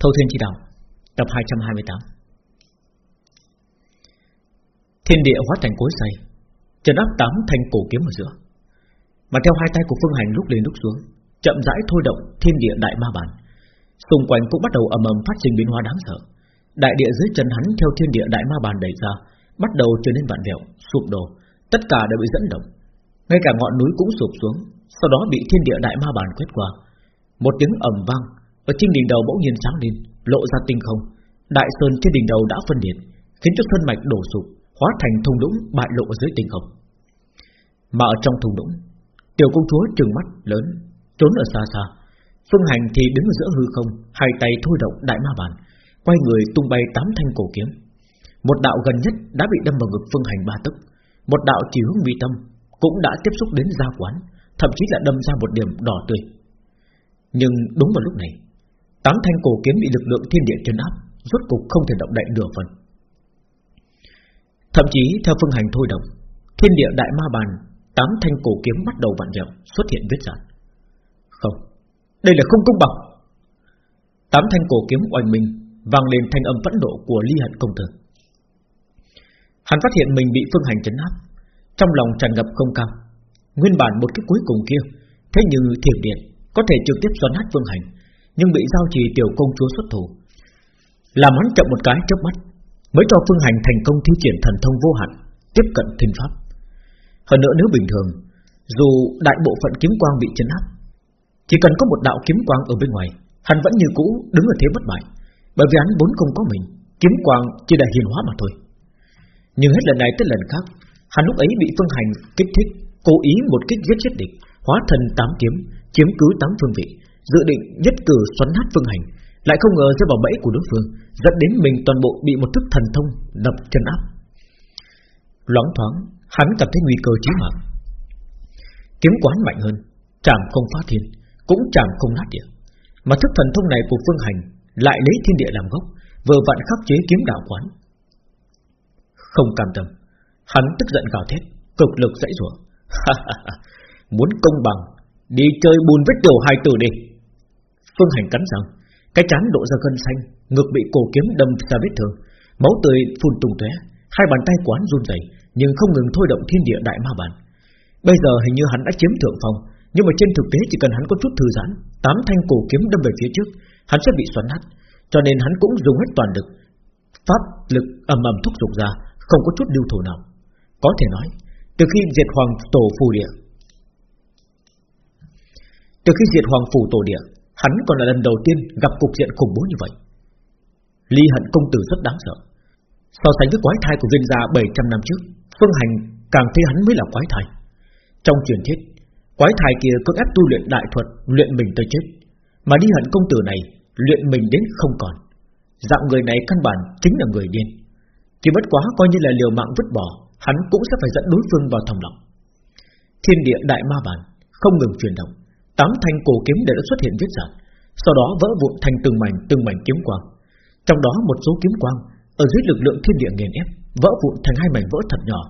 Thâu Thiên chi Đạo Tập 228 Thiên địa hóa thành cối xay Trần áp tám thanh cổ kiếm ở giữa. Mà theo hai tay của Phương Hành lúc lên lúc xuống Chậm rãi thôi động thiên địa đại ma bản Xung quanh cũng bắt đầu ầm ầm phát sinh biến hóa đáng sợ. Đại địa dưới chân hắn theo thiên địa đại ma bàn đẩy ra Bắt đầu trở nên vạn vẹo, sụp đổ. Tất cả đều bị dẫn động. Ngay cả ngọn núi cũng sụp xuống Sau đó bị thiên địa đại ma bàn quét qua. Một tiếng ầm vang ở trên đỉnh đầu bỗng nhiên sáng lên, lộ ra tinh không. Đại sơn trên đỉnh đầu đã phân liệt, khiến cho sơn mạch đổ sụp, hóa thành thung lũng bại lộ dưới tinh không. Mà ở trong thung lũng, tiểu công chúa trừng mắt lớn, trốn ở xa xa. Phương Hành thì đứng ở giữa hư không, hai tay thôi động đại ma bàn, quay người tung bay tám thanh cổ kiếm. Một đạo gần nhất đã bị đâm vào ngực Phương Hành ba tức, một đạo chỉ hướng vi tâm cũng đã tiếp xúc đến gia quán, thậm chí là đâm ra một điểm đỏ tươi. Nhưng đúng vào lúc này, Tám thanh cổ kiếm bị lực lượng thiên địa trấn áp, rốt cục không thể động đậy nửa phần. Thậm chí theo phương hành thôi động, thiên địa đại ma bàn, tám thanh cổ kiếm bắt đầu vặn vẹo, xuất hiện vết rạn. Không, đây là không công bằng. Tám thanh cổ kiếm oanh minh vang lên thanh âm phẫn nộ của ly hận công tử. Hắn phát hiện mình bị phương hành trấn áp, trong lòng tràn ngập không cam. Nguyên bản một cái cuối cùng kia, thế nhưng thiểm điện có thể trực tiếp xoắn nát phương hành, nhưng bị giao trì tiểu công chúa xuất thủ, làm hắn chậm một cái chớp mắt, mới cho phương hành thành công thi triển thần thông vô hạn, tiếp cận thiên pháp. Hơn nữa nếu bình thường, dù đại bộ phận kiếm quang bị chấn áp, chỉ cần có một đạo kiếm quang ở bên ngoài, hắn vẫn như cũ đứng ở thế bất bại, bởi vì hắn vốn không có mình, kiếm quang chỉ là hiền hóa mà thôi. Nhưng hết lần này tới lần khác, hắn lúc ấy bị phương hành kích thích, cố ý một kích giết chết địch, hóa thần tám kiếm, chiếm cứ tám phương vị, dự định nhất cử xoắn nát phương hành, lại không ngờ rơi vào bẫy của đối phương, dẫn đến mình toàn bộ bị một thức thần thông đập chân áp. Loáng thoáng, hắn cảm thấy nguy cơ chí mạng. Kiếm quán mạnh hơn, chạm không phá thiên, cũng chạm không nát địa. Mà thức thần thông này của phương hành lại lấy thiên địa làm gốc, vừa vặn khắc chế kiếm đạo quán. Không cam tâm, hắn tức giận gào thét, cực lực dãy rủa. Muốn công bằng, đi chơi bùn với tiểu hai tử đi. Phương Hành cắn răng, cái chán độ ra gân xanh, ngực bị cổ kiếm đâm ra vết thương, máu tươi phun tung tóe, hai bàn tay quán run rẩy, nhưng không ngừng thôi động thiên địa đại ma bản. Bây giờ hình như hắn đã chiếm thượng phong, nhưng mà trên thực tế chỉ cần hắn có chút thư giãn, tám thanh cổ kiếm đâm về phía trước, hắn sẽ bị xoắn nát, cho nên hắn cũng dùng hết toàn lực, pháp lực ầm ầm thúc giục ra, không có chút lưu thủ nào. Có thể nói, từ khi diệt hoàng tổ phù địa, từ khi diệt hoàng phủ tổ địa, Hắn còn là lần đầu tiên gặp cục diện khủng bố như vậy. Ly hận công tử rất đáng sợ. So sánh với quái thai của viên gia 700 năm trước, Phương Hành càng thấy hắn mới là quái thai. Trong truyền thuyết, Quái thai kia cưỡng ép tu luyện đại thuật, Luyện mình tới chết. Mà ly hận công tử này Luyện mình đến không còn. Dạng người này căn bản chính là người điên. Chỉ bất quá coi như là liều mạng vứt bỏ, Hắn cũng sẽ phải dẫn đối phương vào thòng lòng Thiên địa đại ma bản Không ngừng chuyển động. Tám thanh cổ kiếm đều đã xuất hiện vết rạn Sau đó vỡ vụn thành từng mảnh từng mảnh kiếm quang. Trong đó một số kiếm quang Ở dưới lực lượng thiên địa nghiền ép, Vỡ vụn thành hai mảnh vỡ thật nhỏ.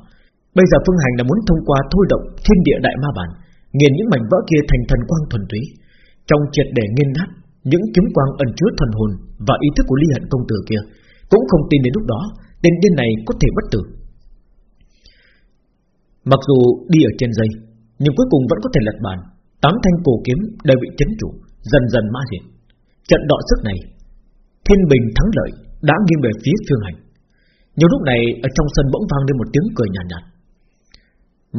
Bây giờ Phương Hành là muốn thông qua thôi động thiên địa đại ma bản Nghiền những mảnh vỡ kia thành thần quang thuần túy. Trong triệt để nghiền nát, Những kiếm quang ẩn chứa thần hồn Và ý thức của ly hận công tử kia Cũng không tin đến lúc đó Tên điên này có thể bất tử. Mặc dù đi ở trên dây, Nhưng cuối cùng vẫn có thể lật bàn. Tám thanh cổ kiếm đều bị chấn trụ Dần dần ma diệt Trận đọ sức này Thiên bình thắng lợi đã nghiêng về phía phương hành. Nhiều lúc này ở trong sân bỗng vang lên một tiếng cười nhàn nhạt, nhạt.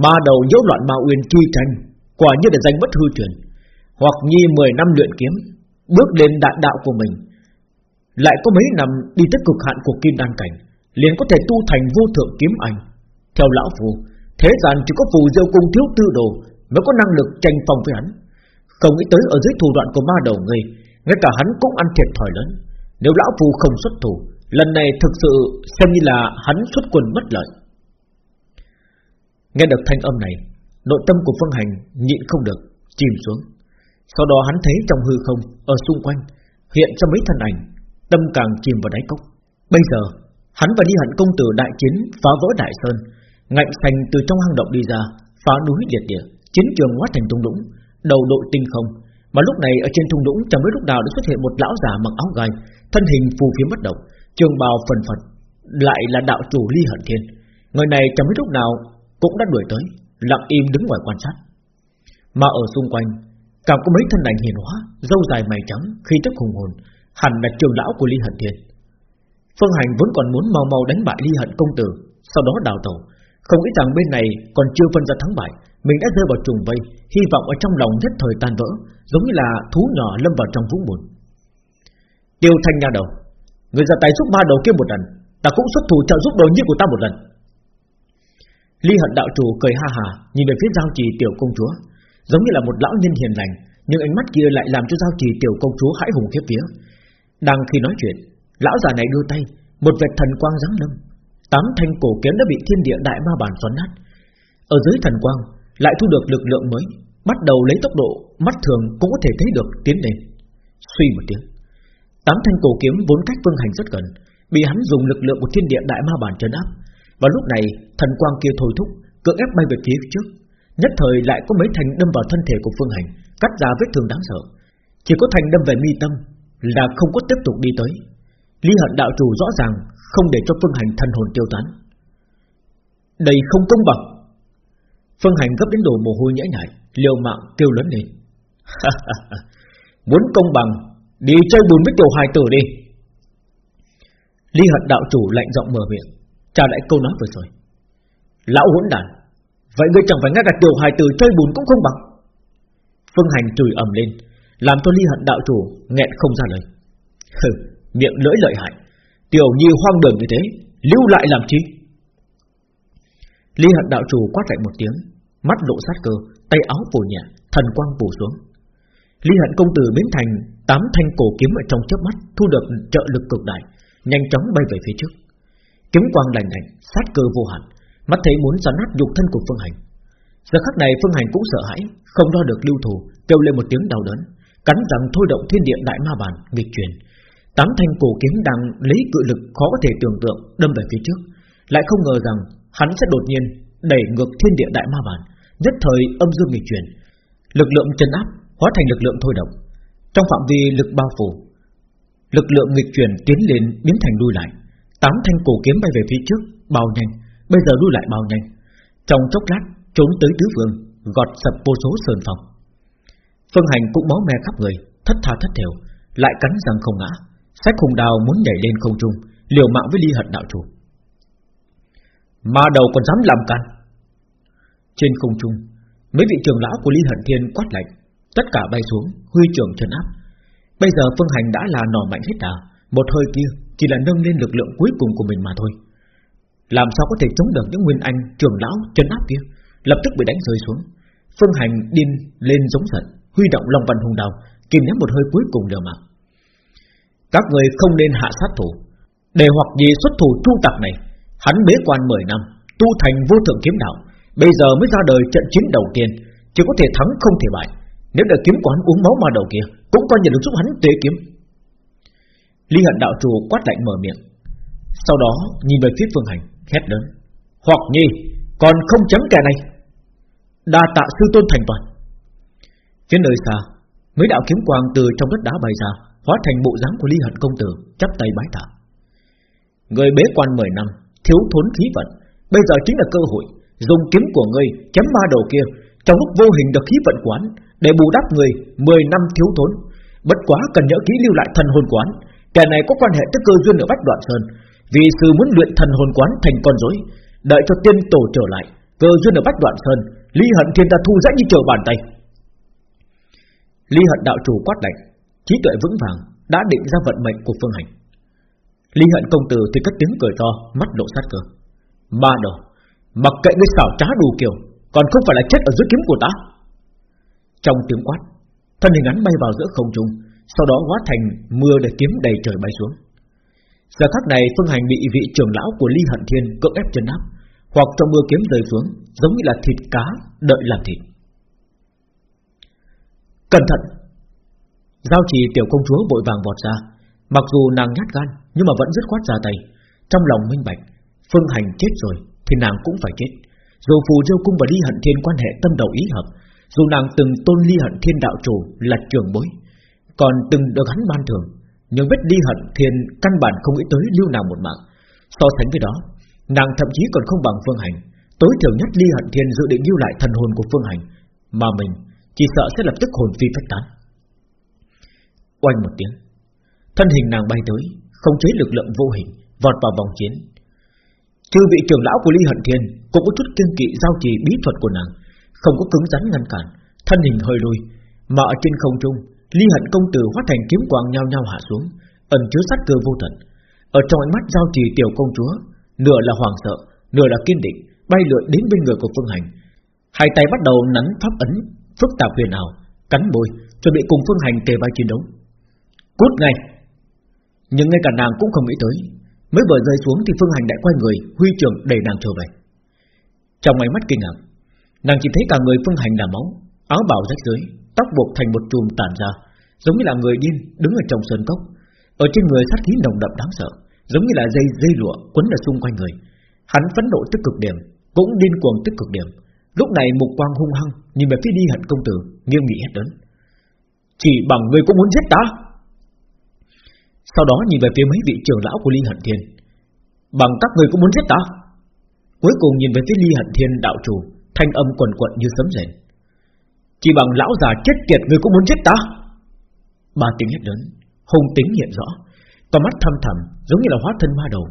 Ma đầu nhiễu loạn ma uyên truy tranh Quả như là danh bất hư truyền. Hoặc nhi 10 năm luyện kiếm Bước lên đại đạo của mình. Lại có mấy năm đi tới cực hạn của kim đan cảnh liền có thể tu thành vô thượng kiếm ảnh. Theo lão phù Thế gian chỉ có phù diêu cung thiếu tư đồ mới có năng lực tranh phong với hắn. Không nghĩ tới ở dưới thủ đoạn của ma đầu người, ngay cả hắn cũng ăn thiệt thòi lớn. Nếu lão phù không xuất thủ, lần này thực sự xem như là hắn xuất quân bất lợi. Nghe được thanh âm này, nội tâm của Phương Hành nhịn không được, chìm xuống. Sau đó hắn thấy trong hư không, ở xung quanh, hiện ra mấy thân ảnh, tâm càng chìm vào đáy cốc. Bây giờ, hắn và đi hận công tử đại chiến phá vỡ đại sơn, ngạnh thành từ trong hang động đi ra, phá núi liệt địa, chiến trường hóa thành thung lũng, đầu đội tinh không, Mà lúc này ở trên thung lũng chẳng biết lúc nào đã xuất hiện một lão già mặc áo gai, thân hình phù phiếm bất động, trường bào phần phật, lại là đạo chủ Ly Hận Thiên. Người này chẳng biết lúc nào cũng đã đuổi tới, lặng im đứng ngoài quan sát. Mà ở xung quanh, càng có mấy thân ảnh hiền hóa, râu dài mày trắng, khi tức hùng hồn, hẳn là trường lão của Ly Hận Thiên. Phương Hành vốn còn muốn mau mau đánh bại Ly Hận công tử, sau đó đào tẩu, không nghĩ rằng bên này còn chưa phân ra thắng bại, mình đã rơi vào trùng vây, hy vọng ở trong lòng nhất thời tan vỡ, giống như là thú nhỏ lâm vào trong vũng bùn. Tiêu Thanh nha đầu, người ra tay giúp ba đầu kia một lần, ta cũng xuất thủ trợ giúp đồ nhi của ta một lần. Ly Hận đạo chủ cười ha hà, nhìn về phía giao trì tiểu công chúa, giống như là một lão nhân hiền lành, nhưng ánh mắt kia lại làm cho giao trì tiểu công chúa hãi hùng khiếp vía. Đang khi nói chuyện, lão già này đưa tay, một vệt thần quang giáng lâm, tám thanh cổ kiếm đã bị thiên địa đại ma bản xoắn nát. Ở dưới thần quang lại thu được lực lượng mới, bắt đầu lấy tốc độ mắt thường cũng có thể thấy được tiến lên. Suy một tiếng, tám thanh cổ kiếm vốn cách Vương Hành rất gần, bị hắn dùng lực lượng của thiên địa đại ma bản trấn áp. Và lúc này thần quang kia thôi thúc, cưỡng ép bay về phía trước, nhất thời lại có mấy thành đâm vào thân thể của Phương Hành, cắt ra vết thương đáng sợ. Chỉ có thành đâm về mi tâm là không có tiếp tục đi tới. Lý Hận đạo chủ rõ ràng không để cho Phương Hành thần hồn tiêu tán. Đây không công bằng. Phương Hành gấp đến đổ mồ hôi nhễ nhại, liều mạng kêu lớn lên. Muốn công bằng, đi chơi bùn với tiểu hài tử đi. Lý Hận đạo chủ lạnh giọng mở miệng, trả lại câu nói vừa rồi. Lão hỗn đản, vậy ngươi chẳng phải ngay cả tiểu hài tử chơi bùn cũng không bằng. Phương Hành chửi ầm lên, làm cho Lý Hận đạo chủ nghẹn không ra lời. Hừ, miệng lưỡi lợi hại, tiểu nhi hoang đường như thế, lưu lại làm chi? Lý Hận đạo chủ quát lại một tiếng, mắt lộ sát cơ, tay áo phủ nhẹ, thần quang phủ xuống. Lý Hận công tử biến thành tám thanh cổ kiếm ở trong chớp mắt, thu được trợ lực cực đại, nhanh chóng bay về phía trước. Kiếm quang lạnh lạnh, sát cơ vô hạn, mắt thấy muốn xóa nát dục thân của Phương Hành. Giờ khắc này Phương Hành cũng sợ hãi, không lo được lưu thủ, kêu lên một tiếng đau đớn, cắn răng thôi động thiên địa đại ma bản nghịch truyền. Tám thanh cổ kiếm đang lấy cự lực khó có thể tưởng tượng đâm về phía trước, lại không ngờ rằng hắn sẽ đột nhiên đẩy ngược thiên địa đại ma bản, nhất thời âm dương nghịch chuyển, lực lượng chân áp hóa thành lực lượng thôi động. Trong phạm vi lực bao phủ, lực lượng nghịch chuyển tiến lên biến thành đuôi lại. Tám thanh cổ kiếm bay về phía trước, bao nhanh, bây giờ đuôi lại bao nhanh. Trong chốc lát trốn tới tứ phương, gọt sập vô số sơn phòng. Phương Hành cũng máu me khắp người, thất tha thất thểu, lại cắn răng không ngã, sách hùng đào muốn nhảy lên không trung, liều mạng với ly hận đạo chủ. Ma đầu còn dám làm can Trên không trung, Mấy vị trưởng lão của Ly Hận Thiên quát lạnh, Tất cả bay xuống, Huy trưởng trấn áp. Bây giờ Phương Hành đã là nỏ mạnh hết đà, Một hơi kia chỉ là nâng lên lực lượng cuối cùng của mình mà thôi. Làm sao có thể chống được những nguyên anh trưởng lão trấn áp kia? Lập tức bị đánh rơi xuống. Phương Hành điên lên giống giận, Huy động lòng Văn Hùng Đào, Kìm ném một hơi cuối cùng đều mà Các người không nên hạ sát thủ, Để hoặc gì xuất thủ tru tặc này. Hắn bế quan 10 năm, Tu thành vô thượng kiếm đạo, Bây giờ mới ra đời trận chiến đầu tiên, Chỉ có thể thắng không thể bại. Nếu để kiếm quán uống máu ma đầu kia, Cũng coi như được giúp hắn tế kiếm. Ly hận đạo chủ quát lạnh mở miệng, Sau đó nhìn về phía phương hành, Hét lớn, Hoặc nhi, còn không chấm kẻ này. Đa tạ sư tôn thành toàn. Phía nơi xa, Mấy đạo kiếm quang từ trong đất đá bay ra, Hóa thành bộ dáng của ly hận công tử, chắp tay bái tạ. Người bế quan 10 năm thiếu thốn khí vận, bây giờ chính là cơ hội, dùng kiếm của ngươi chém ma đầu kia, trong lúc vô hình được khí vận quán để bù đắp người 10 năm thiếu thốn. Bất quá cần nhớ kỹ lưu lại thần hồn quán, kẻ này có quan hệ tới cơ duyên ở Bách Đoạn Sơn, vì sư muốn luyện thần hồn quán thành con rối, đợi cho tiên tổ trở lại, cơ duyên ở Bách Đoạn Sơn, Ly Hận Thiên ta thu dễ như trở bàn tay. Ly Hận đạo chủ quát lạnh, trí tuệ vững vàng đã định ra vận mệnh của phương hành. Lý hận công tử thì cất tiếng cười to, Mắt lộ sát cơ. Ba đồ Mặc kệ ngươi xảo trá đủ kiểu, Còn không phải là chết ở dưới kiếm của ta. Trong tiếng quát, Thân hình hắn bay vào giữa không trung, Sau đó hóa thành mưa để kiếm đầy trời bay xuống. Giờ khắc này, Phương Hành bị vị trưởng lão của Ly Hận Thiên cưỡng ép chân áp, Hoặc trong mưa kiếm rơi xuống, Giống như là thịt cá đợi làm thịt. Cẩn thận! Giao trì tiểu công chúa vội vàng vọt ra, Mặc dù nàng nhát gan nhưng mà vẫn dứt khoát ra tay. Trong lòng minh bạch, Phương Hành chết rồi Thì nàng cũng phải chết. Dù Phù Diêu Cung và Ly Hận Thiên quan hệ tâm đầu ý hợp, Dù nàng từng tôn ly hận thiên đạo chủ là trường bối, Còn từng được hắn ban thưởng, Nhưng biết ly hận thiên căn bản không nghĩ tới lưu nàng một mạng. So sánh với đó, Nàng thậm chí còn không bằng Phương Hành, Tối thiểu nhất ly hận thiên dự định lưu lại thần hồn của Phương Hành, Mà mình chỉ sợ sẽ lập tức hồn phi phách tán. Oanh một tiếng, Thân hình nàng bay tới không chế lực lượng vô hình, Vọt vào vòng chiến. Chư vị trưởng lão của Ly Hận Thiên Cũng có chút kiên kỵ giao trì bí thuật của nàng, Không có cứng rắn ngăn cản, Thân hình hơi lùi. Mà ở trên không trung Ly Hận công tử hóa thành kiếm quang nhau nhau hạ xuống, Ẩn chứa sát cơ vô tận. Ở trong ánh mắt giao trì tiểu công chúa, Nửa là hoảng sợ, Nửa là kiên định, Bay lượn đến bên người của Phương Hành. Hai tay bắt đầu nắn pháp ấn, Phức tạp huyền ảo, Cắn môi, Chuẩn bị cùng Phương Hành kề vai chiến đấu. Cút ngay! Nhưng ngay cả nàng cũng không nghĩ tới. Mới vừa rơi xuống thì Phương Hành đã quay người, Huy trường đẩy nàng trở về. Trong ánh mắt kinh ngạc Nàng chỉ thấy cả người Phương Hành là máu, Áo bào rách dưới Tóc buộc thành một chùm tản ra, Giống như là người điên đứng ở trong sơn cốc. Ở trên người sát khí nồng đậm đáng sợ, Giống như là dây dây lụa quấn ở xung quanh người. Hắn phấn nộ tức cực điểm, Cũng điên cuồng tức cực điểm. Lúc này mục quang hung hăng, Nhìn về phía đi hận công tử, Nghiêm nghị hét lớn. Chỉ bằng người cũng muốn giết ta? Sau đó nhìn về phía mấy vị trưởng lão của Ly Hận Thiên. Bằng các người cũng muốn giết ta? Cuối cùng nhìn về phía Ly Hận Thiên đạo chủ, Thanh âm quần quận như sấm rền. Chỉ bằng lão già chết tiệt người cũng muốn giết ta? Ba tiếng hét lớn Hùng tính hiện rõ. Con mắt thâm thầm giống như là hóa thân ma đầu.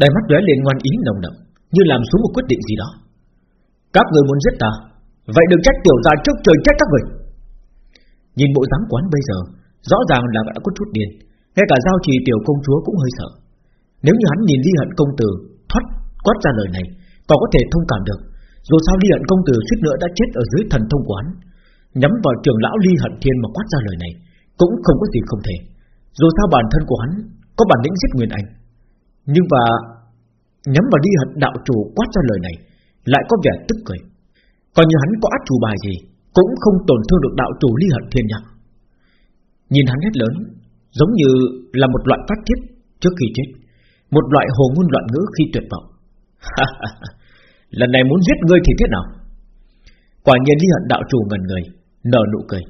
Đài mắt lóe lên ngoan ý nồng đậm, Như làm xuống một quyết định gì đó. Các người muốn giết ta? Vậy đừng trách tiểu gia trước trời trách các người. Nhìn bộ dáng quán bây giờ, Rõ ràng là đã có chút điên ngay cả giao trì tiểu công chúa cũng hơi sợ. Nếu như hắn nhìn Ly Hận công tử Thoát, quát ra lời này Còn có thể thông cảm được. Dù sao Ly Hận công tử suýt nữa đã chết ở dưới thần thông quán Nhắm vào trường lão Ly Hận Thiên mà quát ra lời này, Cũng không có gì không thể. Dù sao bản thân của hắn Có bản lĩnh giết Nguyên Anh. Nhưng mà Nhắm vào Ly Hận đạo chủ quát ra lời này Lại có vẻ tức cười. Còn như hắn có át chủ bài gì, Cũng không tổn thương được đạo chủ Ly Hận Thiên nhạc Nhìn hắn hét lớn Giống như là một loại phát thiết trước khi chết, Một loại hồ ngôn loạn ngữ khi tuyệt vọng. Lần này muốn giết ngươi thì thế nào? Quả nhiên Lý Hận đạo chủ ngần người, Nở nụ cười.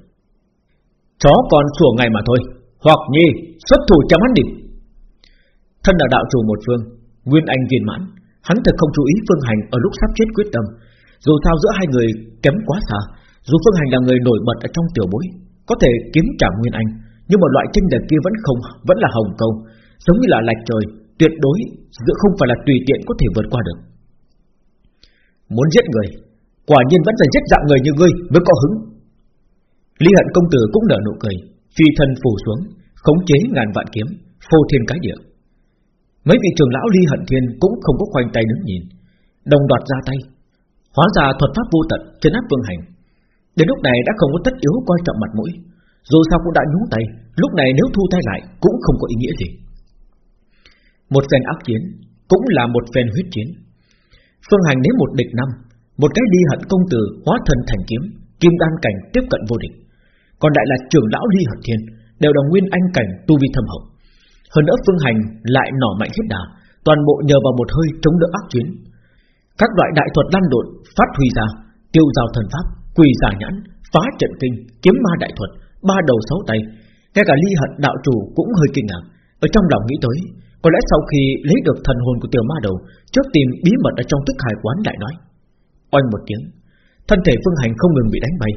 Chó còn sủa ngày mà thôi, Hoặc nhi, xuất thủ chấm hắn đi. Thân là đạo chủ một phương, Nguyên Anh viên mãn, Hắn thật không chú ý Phương Hành ở lúc sắp chết quyết tâm. Dù sao giữa hai người kém quá xa, Dù Phương Hành là người nổi bật ở trong tiểu bối, Có thể kiếm trả Nguyên Anh nhưng mà loại tranh lệch kia vẫn không, Vẫn là hồng câu Giống như là lạch trời, Tuyệt đối giữa không phải là tùy tiện có thể vượt qua được. Muốn giết người, Quả nhiên vẫn phải giết dạng người như ngươi Mới có hứng. Lý hận công tử cũng nở nụ cười, Phi thân phủ xuống, Khống chế ngàn vạn kiếm, Phô thiên cái địa. Mấy vị trường lão Ly hận thiên Cũng không có khoanh tay đứng nhìn, Đồng đoạt ra tay, Hóa ra thuật pháp vô tận trên áp vương hành. Đến lúc này đã không có tất yếu coi trọng mặt mũi dù sao cũng đã nhúng tay, Lúc này nếu thu tay lại Cũng không có ý nghĩa gì. Một phen ác chiến Cũng là một phen huyết chiến. Phương hành đến một địch năm, Một cái đi hận công tử hóa thân thành kiếm, Kim đan cảnh tiếp cận vô địch. Còn đại là trưởng lão ly hận thiên, Đều đồng nguyên anh cảnh tu vi thâm hậu. Hơn nữa phương hành lại nỏ mạnh hết đà, Toàn bộ nhờ vào một hơi chống đỡ ác chiến. Các loại đại thuật lan đột Phát huy ra, Tiêu giao thần pháp, Quỳ giả nhãn, Phá trận kinh, Kiếm ma đại thuật ba đầu sáu tay, ngay cả ly hận đạo chủ cũng hơi kinh ngạc. Ở trong lòng nghĩ tới, có lẽ sau khi lấy được thần hồn của tiểu ma đầu, trước tìm bí mật ở trong tức hải quán lại nói. Oanh một tiếng, thân thể phương hành không ngừng bị đánh bay,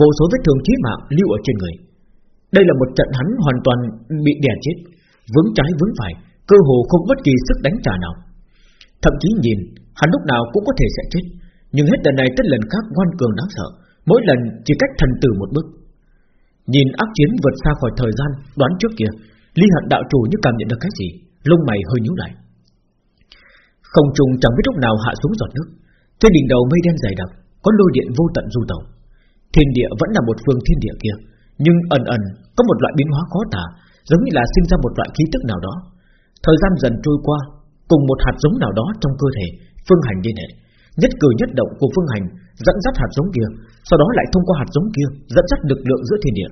vô số vết thương chí mạng lưu ở trên người. Đây là một trận hắn hoàn toàn bị đè chết, vướng trái vướng phải, cơ hồ không bất kỳ sức đánh trả nào. Thậm chí nhìn, hắn lúc nào cũng có thể sẽ chết, nhưng hết lần này tới lần khác ngoan cường đáng sợ, mỗi lần chỉ cách thần tử một bước. Nhìn ác chiến vượt xa khỏi thời gian, Đoán trước kia Ly hận đạo chủ như cảm nhận được cái gì, Lông mày hơi nhíu lại. Không trùng chẳng biết lúc nào hạ xuống giọt nước. Trên đỉnh đầu mây đen dày đặc, Có lôi điện vô tận du tẩu. Thiên địa vẫn là một phương thiên địa kia, Nhưng ẩn ẩn có một loại biến hóa khó tả, Giống như là sinh ra một loại khí tức nào đó. Thời gian dần trôi qua, Cùng một hạt giống nào đó trong cơ thể, Phương hành liên hệ. Nhất cử nhất động của phương hành, Dẫn dắt hạt giống kia, Sau đó lại thông qua hạt giống kia Dẫn dắt lực lượng giữa thiên địa.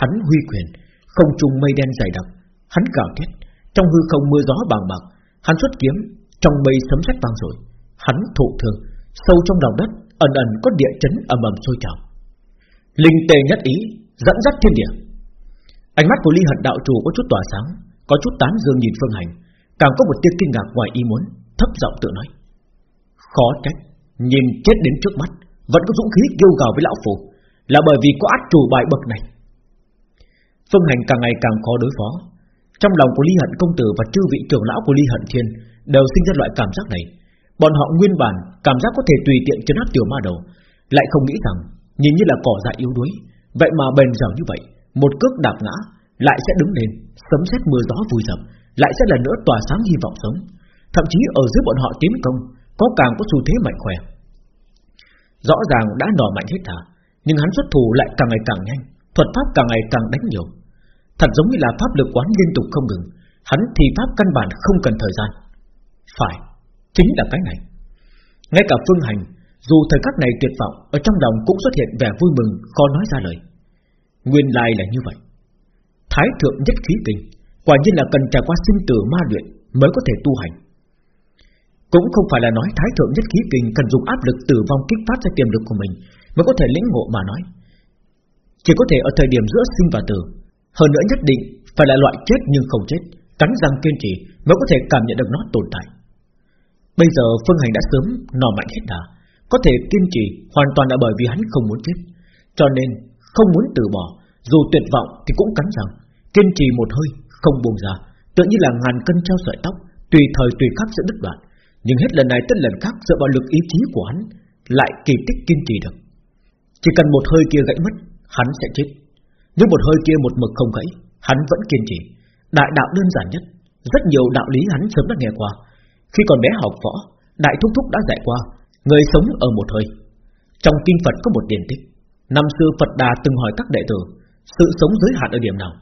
Hắn huy quyền, Không trung mây đen dày đặc, Hắn gào thét, Trong hư không mưa gió bàng bạc, Hắn xuất kiếm, Trong mây sấm sét vang rồi Hắn thụ thương, Sâu trong lòng đất, Ẩn ẩn có địa chấn ầm ầm sôi trào. Linh tề nhất ý, Dẫn dắt thiên địa. Ánh mắt của ly hận đạo chủ có chút tỏa sáng, Có chút tán dương nhìn phương hành, Càng có một tia kinh ngạc ngoài ý muốn, Thấp giọng tự nói. Khó trách. Nhìn chết đến trước mắt, Vẫn có dũng khí kêu gào với lão phù. Là bởi vì có át chủ bài bậc này. Phương hành càng ngày càng khó đối phó. Trong lòng của ly hận công tử Và chư vị trưởng lão của ly hận thiên Đều sinh ra loại cảm giác này. Bọn họ nguyên bản cảm giác có thể tùy tiện chấn áp tiểu ma đầu, Lại không nghĩ rằng Nhìn như là cỏ dại yếu đuối. Vậy mà bền dẻo như vậy, Một cước đạp ngã, Lại sẽ đứng lên, Sấm sét mưa gió vùi dập, Lại sẽ lần nữa tỏa sáng hy vọng sống. Thậm chí ở dưới bọn họ tiến công có càng có xu thế mạnh khỏe. Rõ ràng đã nỏ mạnh hết thả Nhưng hắn xuất thủ lại càng ngày càng nhanh, Thuật pháp càng ngày càng đánh nhiều. Thật giống như là pháp lực quán liên tục không ngừng, Hắn thì pháp căn bản không cần thời gian. Phải, Chính là cái này. Ngay cả phương hành, Dù thời khắc này tuyệt vọng, Ở trong lòng cũng xuất hiện vẻ vui mừng, Khó nói ra lời. Nguyên lai là như vậy. Thái thượng nhất khí tình, Quả nhiên là cần trải qua sinh tử ma luyện Mới có thể tu hành. Cũng không phải là nói thái thượng nhất khí kinh Cần dùng áp lực tử vong kích phát ra tiềm lực của mình Mới có thể lĩnh ngộ mà nói. Chỉ có thể ở thời điểm giữa sinh và tử. Hơn nữa nhất định Phải là loại chết nhưng không chết, Cắn răng kiên trì Mới có thể cảm nhận được nó tồn tại. Bây giờ Phương Hành đã sớm nò mạnh hết đà, Có thể kiên trì Hoàn toàn là bởi vì hắn không muốn chết. Cho nên không muốn từ bỏ, Dù tuyệt vọng thì cũng cắn răng, Kiên trì một hơi, không buông ra Tự như là ngàn cân treo sợi tóc, Tùy thời tùy khắc sẽ đứt đoạn. Nhưng hết lần này tới lần khác dựa vào lực ý chí của hắn Lại kỳ tích kiên trì được. Chỉ cần một hơi kia gãy mất Hắn sẽ chết. Nhưng một hơi kia một mực không gãy Hắn vẫn kiên trì. Đại đạo đơn giản nhất Rất nhiều đạo lý hắn sớm đã nghe qua. Khi còn bé học võ Đại thúc thúc đã dạy qua Người sống ở một hơi. Trong kinh Phật có một điển tích. Năm xưa Phật Đà từng hỏi các đệ tử Sự sống giới hạn ở điểm nào?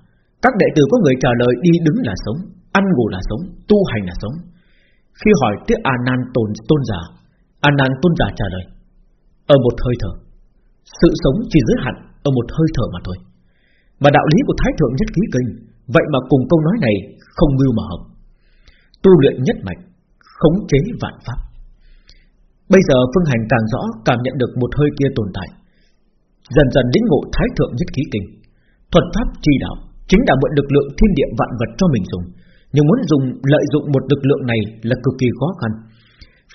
Các đệ tử có người trả lời đi đứng là sống Ăn ngủ là sống, tu hành là sống. Khi hỏi tiếc anan Nan tôn, tôn giả anan Nan tôn giả trả lời Ở một hơi thở Sự sống chỉ giới hạn ở một hơi thở mà thôi. Và đạo lý của Thái Thượng Nhất Ký Kinh Vậy mà cùng câu nói này Không mưu mà hợp. Tu luyện nhất mạch Khống chế vạn pháp. Bây giờ Phương Hành càng rõ Cảm nhận được một hơi kia tồn tại. Dần dần đến ngộ thái thượng nhất ký kinh Thuật pháp chi đạo Chính là mượn lực lượng thiên địa vạn vật cho mình dùng nhưng muốn dùng lợi dụng một lực lượng này Là cực kỳ khó khăn.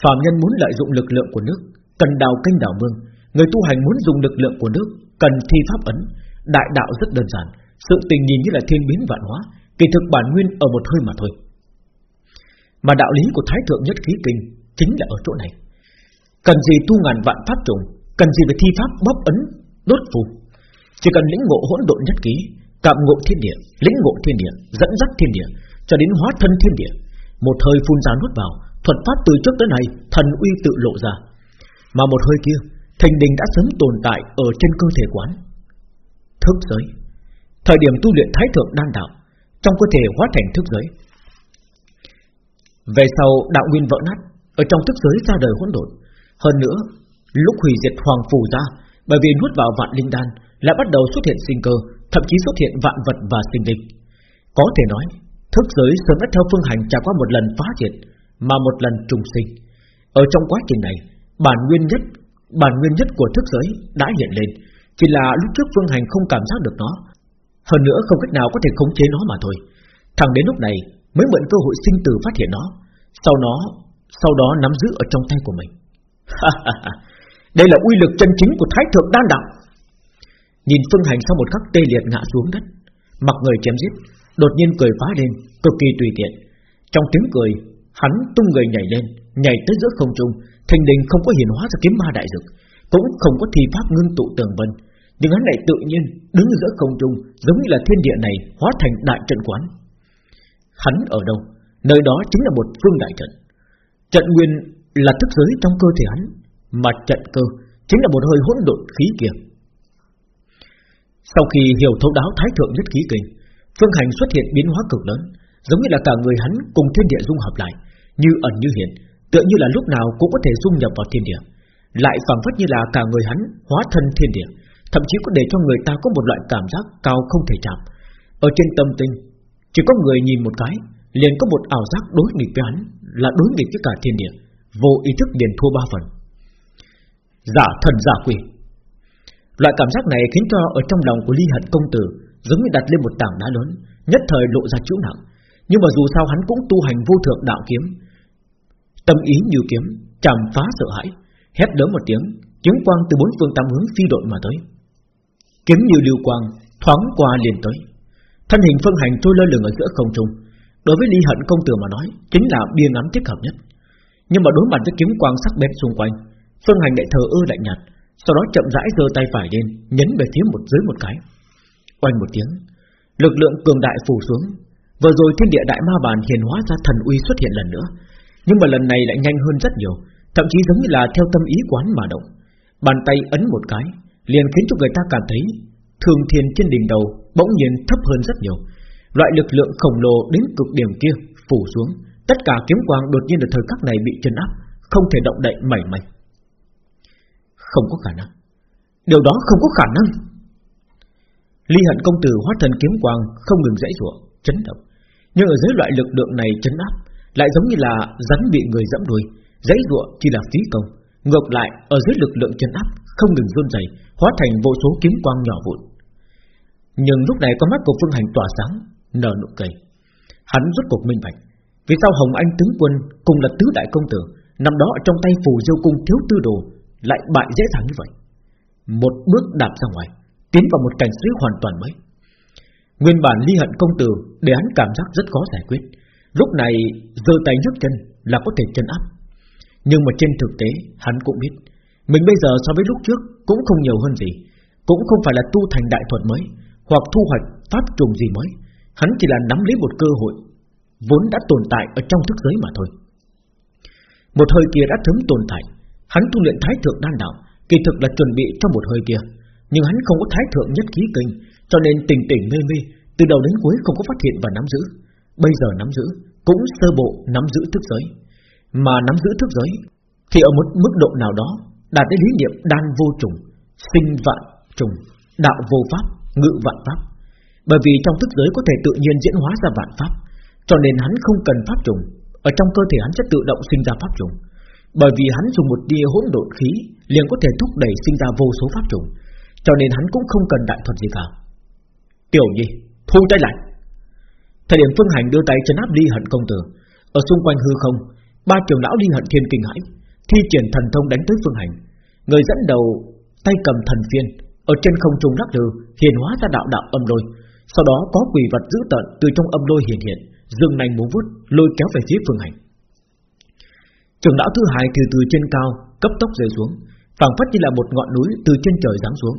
Phạm nhân muốn lợi dụng lực lượng của nước Cần đào kênh đào mương. Người tu hành muốn dùng lực lượng của nước Cần thi pháp ấn. Đại đạo rất đơn giản Sự tình nhìn như là thiên biến vạn hóa Kỳ thực bản nguyên ở một hơi mà thôi. Mà đạo lý của Thái Thượng Nhất Khí Kinh Chính là ở chỗ này. Cần gì tu ngàn vạn pháp trùng Cần gì phải thi pháp bóp ấn đốt phù. Chỉ cần lĩnh ngộ hỗn độn nhất ký Cảm ngộ thiên địa, lĩnh ngộ thiên địa Dẫn dắt thiên địa, cho đến hóa thân thiên địa. Một hơi phun ra nuốt vào Thuật pháp từ trước tới nay Thần uy tự lộ ra. Mà một hơi kia Thành đình đã sớm tồn tại ở trên cơ thể quán. Thức giới. Thời điểm tu luyện thái thượng đan đạo Trong cơ thể hóa thành thức giới. Về sau đạo nguyên vỡ nát Ở trong thức giới ra đời hỗn độn. Hơn nữa Lúc hủy diệt hoàng phù ra bởi vì nuốt vào vạn linh đan lại bắt đầu xuất hiện sinh cơ, thậm chí xuất hiện vạn vật và sinh linh. Có thể nói, thức giới sớm đã theo phương hành trải qua một lần phá diệt, mà một lần trùng sinh. Ở trong quá trình này, bản nguyên nhất, bản nguyên nhất của thức giới đã hiện lên, chỉ là lúc trước phương hành không cảm giác được nó, hơn nữa không cách nào có thể khống chế nó mà thôi. Thẳng đến lúc này mới mượn cơ hội sinh tử phát hiện nó, sau nó, sau đó nắm giữ ở trong tay của mình. Đây là uy lực chân chính của Thái Thượng Đan Đạo Nhìn Phương Hành sau một khắc tê liệt ngã xuống đất Mặc người chém giết Đột nhiên cười phá lên Cực kỳ tùy tiện. Trong tiếng cười Hắn tung người nhảy lên Nhảy tới giữa không trung Thành đình không có hiển hóa ra kiếm ma đại dực Cũng không có thi pháp ngưng tụ tường vân. Nhưng hắn lại tự nhiên đứng giữa không trung Giống như là thiên địa này hóa thành đại trận quán. Hắn ở đâu? Nơi đó chính là một phương đại trận. Trận nguyên là thức giới trong cơ thể hắn mà trận cơ chính là một hơi hỗn độn khí kia. Sau khi hiểu thấu đáo thái thượng nhất khí kinh, phương hành xuất hiện biến hóa cực lớn, giống như là cả người hắn cùng thiên địa dung hợp lại, như ẩn như hiện, tựa như là lúc nào cũng có thể dung nhập vào thiên địa, lại phảng phất như là cả người hắn hóa thân thiên địa, thậm chí có để cho người ta có một loại cảm giác cao không thể chạm. Ở trên tâm tinh, chỉ có người nhìn một cái, liền có một ảo giác đối nghịch với hắn, là đối nghịch với cả thiên địa, vô ý thức liền thua ba phần. Giả thần giả quỷ Loại cảm giác này khiến cho ở trong lòng của Ly Hận công tử giống như đặt lên một tảng đá lớn, nhất thời lộ ra chữ nặng. Nhưng mà dù sao hắn cũng tu hành vô thượng đạo kiếm, tâm ý như kiếm, chạm phá sợ hãi, hét lớn một tiếng, kiếm quang từ bốn phương tám hướng phi đội mà tới. Kiếm như lưu quang thoáng qua liền tới. Thân hình phân hành trôi lơ lửng ở giữa không trung. Đối với Ly Hận công tử mà nói, chính là bia ngắm thích hợp nhất. Nhưng mà đối mặt với kiếm quang sắc bén xung quanh, phân hành lại thờ ơ lạnh nhạt, sau đó chậm rãi giơ tay phải lên, nhấn về phía một dưới một cái. Oanh một tiếng, lực lượng cường đại phủ xuống. Vừa rồi thiên địa đại ma bàn hiền hóa ra thần uy xuất hiện lần nữa, nhưng mà lần này lại nhanh hơn rất nhiều, thậm chí giống như là theo tâm ý quán mà động. Bàn tay ấn một cái, liền khiến cho người ta cảm thấy thường thiên trên đỉnh đầu bỗng nhiên thấp hơn rất nhiều. Loại lực lượng khổng lồ đến cực điểm kia phủ xuống, tất cả kiếm quang đột nhiên ở thời khắc này bị chân áp, không thể động đậy mảy may. Không có khả năng. Điều đó không có khả năng. Ly hận công tử hóa thần kiếm quang không ngừng dãy rủa, chấn động. Nhưng ở dưới loại lực lượng này chấn áp, lại giống như là rắn bị người dẫm đuôi, dãy rủa chỉ là phí công. Ngược lại, ở dưới lực lượng chấn áp không ngừng run rẩy, hóa thành vô số kiếm quang nhỏ vụn. Nhưng lúc này con mắt của Phương Hành tỏa sáng, nở nụ cười. Hắn rút cuộc minh bạch, vì sao Hồng Anh tướng quân cùng là tứ đại công tử, nằm đó ở trong tay phù diêu cung thiếu tư đồ lại bại dễ dàng như vậy. Một bước đạp ra ngoài, tiến vào một cảnh giới hoàn toàn mới. Nguyên bản ly hận công tử để hắn cảm giác rất khó giải quyết. Lúc này giơ tay nhấc chân là có thể chân áp. Nhưng mà trên thực tế hắn cũng biết mình bây giờ so với lúc trước cũng không nhiều hơn gì, cũng không phải là tu thành đại thuật mới hoặc thu hoạch pháp trùng gì mới, hắn chỉ là nắm lấy một cơ hội vốn đã tồn tại ở trong thức giới mà thôi. Một hơi kia đã thấm tồn tại, hắn tu luyện thái thượng đan đạo, kỳ thực là chuẩn bị cho một hơi kia, nhưng hắn không có thái thượng nhất khí kinh, cho nên tình tỉnh mê mê, từ đầu đến cuối không có phát hiện và nắm giữ. Bây giờ nắm giữ, cũng sơ bộ nắm giữ thức giới, mà nắm giữ thức giới thì ở một mức độ nào đó đạt đến lý niệm đan vô trùng, sinh vạn trùng, đạo vô pháp, ngự vạn pháp. Bởi vì trong thức giới có thể tự nhiên diễn hóa ra vạn pháp, cho nên hắn không cần pháp trùng, ở trong cơ thể hắn sẽ tự động sinh ra pháp trùng. Bởi vì hắn dùng một tia hỗn độn khí liền có thể thúc đẩy sinh ra vô số pháp trùng, cho nên hắn cũng không cần đại thuật gì cả. Tiểu Nhi, thu tay lại. Thời điểm Phương Hành đưa tay chân áp Ly Hận công tử, ở xung quanh hư không, ba trường lão Ly Hận Thiên kinh hãi, thi triển thần thông đánh tới Phương Hành. Người dẫn đầu tay cầm thần phiên ở trên không trung lắc lư, hiền hóa ra đạo đạo âm lôi. Sau đó có quỷ vật dữ tợn từ trong âm lôi hiện hiện, dương nành muốn vút, lôi kéo về phía Phương Hành. Trường lão thứ hai từ từ trên cao cấp tốc rơi xuống, phảng phất như là một ngọn núi từ trên trời giáng xuống,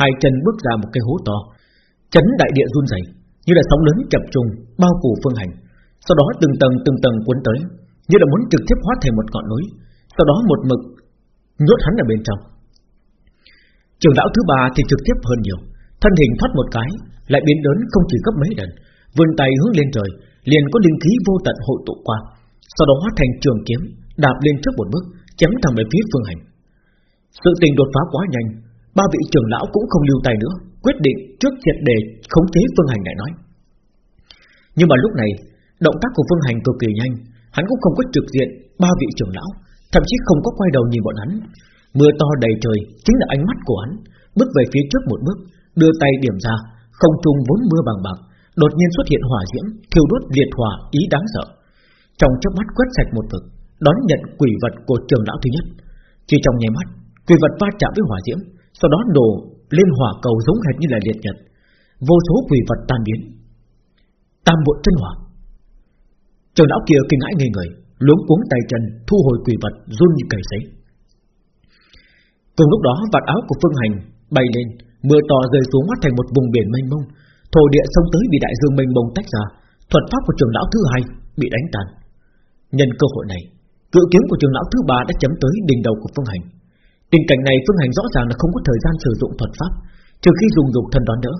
hai chân bước ra một cái hố to, chấn đại địa run rẩy, như là sóng lớn chập trùng bao phủ Phương Hành. Sau đó từng tầng từng tầng cuốn tới, như là muốn trực tiếp hóa thành một ngọn núi, sau đó một mực nhốt hắn ở bên trong. Trường lão thứ ba thì trực tiếp hơn nhiều, thân hình thoát một cái, lại biến lớn không chỉ gấp mấy lần, vươn tay hướng lên trời, liền có linh khí vô tận hội tụ qua, sau đó hóa thành trường kiếm, đạp lên trước một bước, chém thẳng về phía Phương Hành. Sự tình đột phá quá nhanh, ba vị trưởng lão cũng không lưu tay nữa, quyết định trước triệt đề khống chế Phương Hành lại nói. Nhưng mà lúc này, động tác của Phương Hành cực kỳ nhanh, hắn cũng không có trực diện ba vị trưởng lão, thậm chí không có quay đầu nhìn bọn hắn. Mưa to đầy trời chính là ánh mắt của hắn, bước về phía trước một bước, đưa tay điểm ra, không trung vốn mưa bằng bạc, đột nhiên xuất hiện hỏa diễm, thiêu đốt liệt hỏa ý đáng sợ. Trong chớp mắt quét sạch một vực, đón nhận quỷ vật của trường lão thứ nhất. Chỉ trong nháy mắt, quỷ vật va chạm với hỏa diễm, sau đó đổ lên hỏa cầu giống hệt như là liệt nhật, vô số quỷ vật tan biến. Tam bộ chân hỏa. Trường lão kia kinh ngãi ngây người, luống cuống tay chân thu hồi quỷ vật run như cầy sấy. Cùng lúc đó vạt áo của Phương Hành bay lên, mưa to rơi xuống hóa thành một vùng biển mênh mông, thổ địa sông tới bị đại dương mênh mông tách ra, thuật pháp của trường lão thứ hai bị đánh tan. Nhân cơ hội này, cự kiếm của trường lão thứ ba đã chấm tới đỉnh đầu của Phương Hành. Tình cảnh này Phương Hành rõ ràng là không có thời gian sử dụng thuật pháp, trừ khi dùng dục thần đoán đỡ.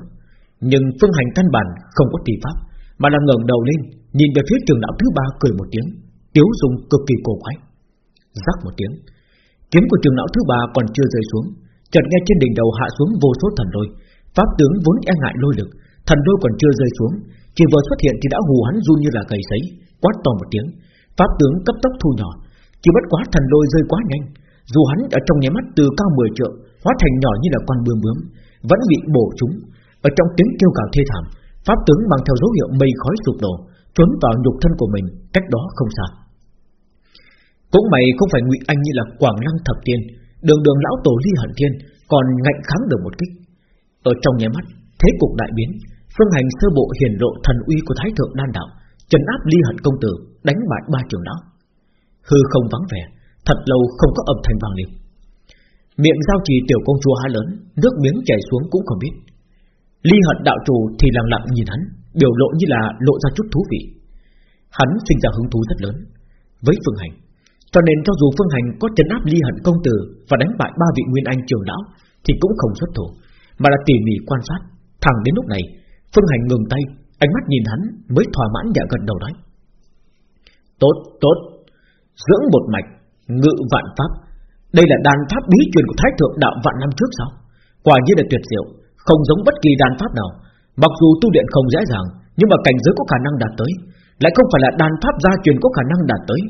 Nhưng Phương Hành căn bản không có tỷ pháp, mà là ngẩng đầu lên, nhìn về phía trường lão thứ ba cười một tiếng, tiếu dùng cực kỳ cổ quái. Rắc một tiếng, kiếm của trường lão thứ ba còn chưa rơi xuống, chợt nghe trên đỉnh đầu hạ xuống vô số thần lôi, pháp tướng vốn e ngại lôi lực, thần lôi còn chưa rơi xuống, chỉ vừa xuất hiện thì đã hù hắn run như là cầy sấy, quát to một tiếng, pháp tướng cấp tốc thu nhỏ, chỉ bất quá thần lôi rơi quá nhanh, dù hắn ở trong nháy mắt từ cao 10 trượng, Hóa thành nhỏ như là con bướm bướm, Vẫn bị bổ chúng. Ở trong tiếng kêu gào thê thảm, Pháp tướng mang theo dấu hiệu mây khói sụp đổ, Trốn vào nhục thân của mình, Cách đó không xa. Cũng mày không phải ngụy Anh như là Quảng Lăng Thập Tiên, Đường đường lão tổ ly hận thiên Còn ngạnh kháng được một kích. Ở trong nháy mắt, Thế cục đại biến, Phương hành sơ bộ hiển lộ thần uy của Thái Thượng Đan Đạo, Trấn áp ly hận công tử, Đánh bại ba trường lão. Hư không vắng vẻ Thật lâu không có âm thanh vang lên. Miệng giao trì tiểu công chúa há lớn Nước miếng chảy xuống cũng không biết. Ly hận đạo chủ thì lặng lặng nhìn hắn Biểu lộ như là lộ ra chút thú vị. Hắn sinh ra hứng thú rất lớn Với Phương Hành Cho nên cho dù Phương Hành có chấn áp ly hận công tử Và đánh bại ba vị nguyên anh trường lão Thì cũng không xuất thủ Mà là tỉ mỉ quan sát. Thẳng đến lúc này Phương Hành ngừng tay Ánh mắt nhìn hắn mới thỏa mãn nhẹ gần đầu nói Tốt, tốt Dưỡng một mạch Ngự vạn pháp. Đây là đàn pháp bí truyền của Thái Thượng Đạo vạn năm trước sao? Quả nhiên là tuyệt diệu, Không giống bất kỳ đàn pháp nào. Mặc dù tu luyện không dễ dàng, Nhưng mà cảnh giới có khả năng đạt tới. Lại không phải là đàn pháp gia truyền có khả năng đạt tới.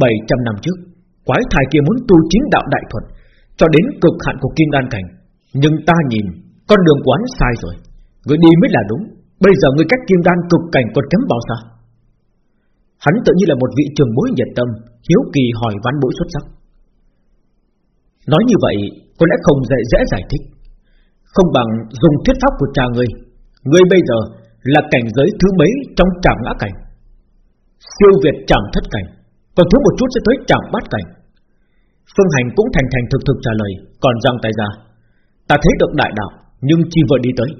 700 năm trước, Quái thai kia muốn tu chính đạo đại thuật, Cho đến cực hạn của kim đan cảnh. Nhưng ta nhìn, Con đường quán sai rồi. Người đi mới là đúng. Bây giờ người cách kim đan cực cảnh còn kém bao xa? Hắn tự như là một vị trường bối nhiệt tâm, Hiếu kỳ hỏi ván bối xuất sắc. Nói như vậy, Có lẽ không dễ dễ giải thích. Không bằng dùng thuyết pháp của cha ngươi. Ngươi bây giờ là cảnh giới thứ mấy Trong trảm ngã cảnh? Siêu việt trảm thất cảnh. Còn thiếu một chút sẽ tới trảm bát cảnh. Phương Hành cũng thành thành thực thực trả lời, Còn giang tay ra. Ta thấy được đại đạo, Nhưng chỉ vừa đi tới?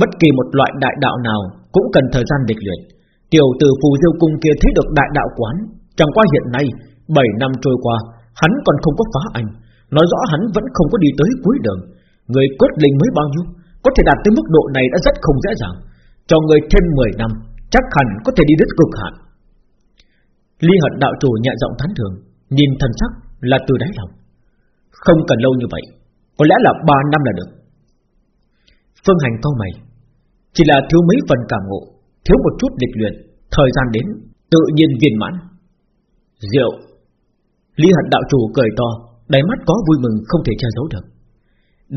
Bất kỳ một loại đại đạo nào Cũng cần thời gian lịch luyện. Tiểu tử phù diêu cung kia thấy được đại đạo quán Chẳng qua hiện nay 7 năm trôi qua, Hắn còn không có phá anh Nói rõ hắn vẫn không có đi tới cuối đường. Người cốt linh mới bao nhiêu, Có thể đạt tới mức độ này đã rất không dễ dàng. Cho người thêm 10 năm, Chắc hẳn có thể đi đến cực hạn. Ly hận đạo chủ nhẹ giọng thán thường Nhìn thần sắc là từ đáy lòng. Không cần lâu như vậy, Có lẽ là 3 năm là được. Phương hành câu mày, Chỉ là thiếu mấy phần cảm ngộ. Thiếu một chút lịch luyện, Thời gian đến, tự nhiên viên mãn. Rượu. Lý hận đạo chủ cười to, Đáy mắt có vui mừng, không thể che giấu được.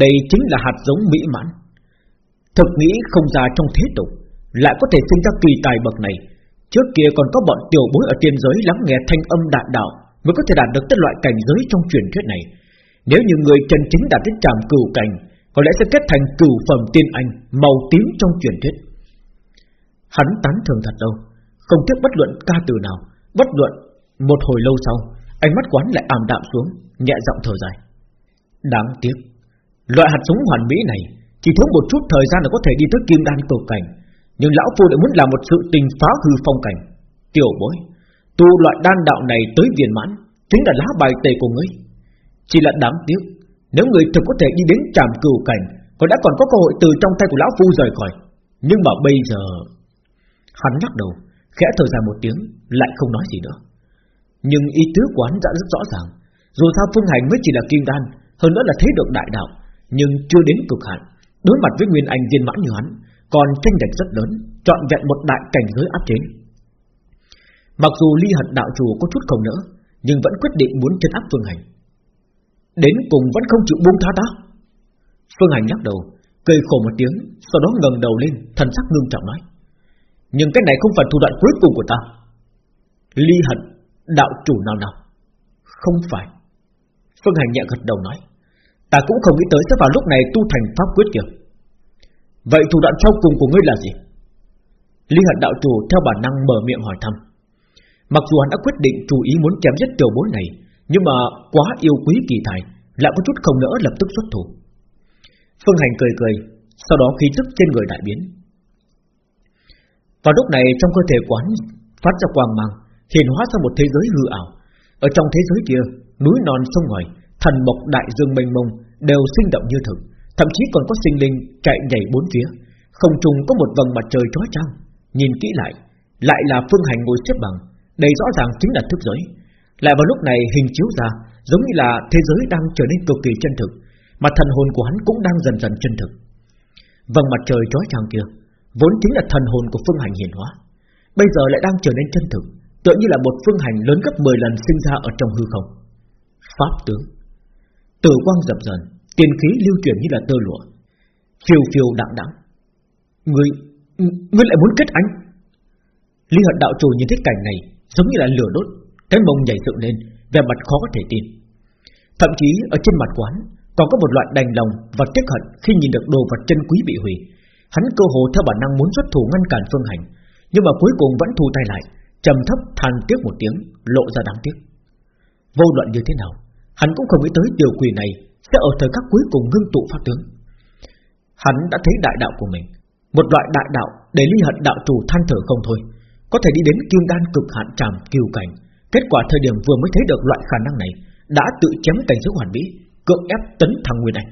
Đây chính là hạt giống mỹ mãn. Thực nghĩ không ra trong thế tục, Lại có thể sinh ra kỳ tài bậc này. Trước kia còn có bọn tiểu bối ở tiên giới Lắng nghe thanh âm đại đạo Mới có thể đạt được tất loại cảnh giới trong truyền thuyết này. Nếu như người chân chính đạt đến tràm cửu cảnh, Có lẽ sẽ kết thành cửu phẩm tiên anh, Màu tím trong truyền thuyết. Hắn tán thường thật đâu. Không tiếc bất luận ca từ nào, Bất luận một hồi lâu sau, Ánh mắt quán lại ảm đạm xuống, Nhẹ giọng thở dài. Đáng tiếc, Loại hạt giống hoàn mỹ này Chỉ thiếu một chút thời gian là có thể đi tới kim đan cầu cảnh, Nhưng lão phu đã muốn làm một sự tình phá hư phong cảnh. Tiểu bối, Tu loại đan đạo này tới viên mãn, Chính là lá bài tề của ngươi. Chỉ là đáng tiếc, Nếu người thực có thể đi đến tràm cửu cảnh Còn đã còn có cơ hội từ trong tay của lão phu rời khỏi. Nhưng mà bây giờ Hắn lắc đầu, Khẽ thở dài một tiếng, Lại không nói gì nữa. Nhưng ý tứ quán đã rất rõ ràng. Dù sao Phương Hành mới chỉ là kim đan, Hơn nữa là thấy được đại đạo, Nhưng chưa đến cực hạn. Đối mặt với Nguyên Anh viên mãn như hắn, Còn tranh lệch rất lớn Chọn vẹn một đại cảnh giới áp chế. Mặc dù ly hận đạo chủ có chút không nữa Nhưng vẫn quyết định muốn chân áp Phương Hành. Đến cùng vẫn không chịu buông tha ta? Phương Hành lắc đầu, Cười khổ một tiếng, Sau đó ngẩng đầu lên, Thần sắc ngưng trọng nói nhưng cái này không phải thủ đoạn cuối cùng của ta. Ly hận, Đạo chủ nào nào. Không phải. Phương Hành nhẹ gật đầu nói, Ta cũng không nghĩ tới sẽ vào lúc này tu thành pháp quyết kìa Vậy thủ đoạn sau cùng của ngươi là gì? Ly hận đạo chủ theo bản năng mở miệng hỏi thăm. Mặc dù hắn đã quyết định chú ý muốn chém giết tiểu bối này, Nhưng mà quá yêu quý kỳ tài, Lại có chút không nỡ lập tức xuất thủ. Phương Hành cười cười, Sau đó khí tức trên người đại biến và lúc này trong cơ thể quán phát ra quang mang, hiện hóa ra một thế giới hư ảo. Ở trong thế giới kia, núi non sông ngòi, thần mộc đại dương mênh mông đều sinh động như thực, thậm chí còn có sinh linh chạy nhảy bốn phía. Không trùng có một vầng mặt trời chói chang, nhìn kỹ lại, lại là phương hành ngồi xếp bằng, đây rõ ràng chính là thức giới. Lại vào lúc này hình chiếu ra, giống như là thế giới đang trở nên cực kỳ chân thực, mà thần hồn của hắn cũng đang dần dần chân thực. Vầng mặt trời chói chang kia vốn chính là thần hồn của phương hành hiển hóa, bây giờ lại đang trở nên chân thực, tựa như là một phương hành lớn gấp 10 lần sinh ra ở trong hư không. Pháp tướng, Tử quang dập dần Tiền khí lưu chuyển như là tơ lụa Phiêu phiêu đạm đạm. Ngươi, ngươi lại muốn kết anh Lý hận đạo chủ nhìn thấy cảnh này Giống như là lửa đốt Cái mông nhảy dựng lên vẻ mặt khó có thể tin Thậm chí ở trên mặt quán Còn có một loại đành lòng và tiếc hận Khi nhìn được đồ vật chân quý bị hủy Hắn cơ hồ theo bản năng muốn xuất thủ ngăn cản phương hành, Nhưng mà cuối cùng vẫn thu tay lại, trầm thấp than tiếc một tiếng, Lộ ra đáng tiếc. Vô luận như thế nào, Hắn cũng không nghĩ tới điều quỷ này Sẽ ở thời khắc cuối cùng ngưng tụ pháp tướng. Hắn đã thấy đại đạo của mình, Một loại đại đạo để ly hận đạo chủ than thở không thôi, Có thể đi đến kim đan cực hạn tràm kiều cảnh. Kết quả thời điểm vừa mới thấy được loại khả năng này, Đã tự chém cảnh giới hoàn mỹ, Cưỡng ép tấn thăng nguyên anh.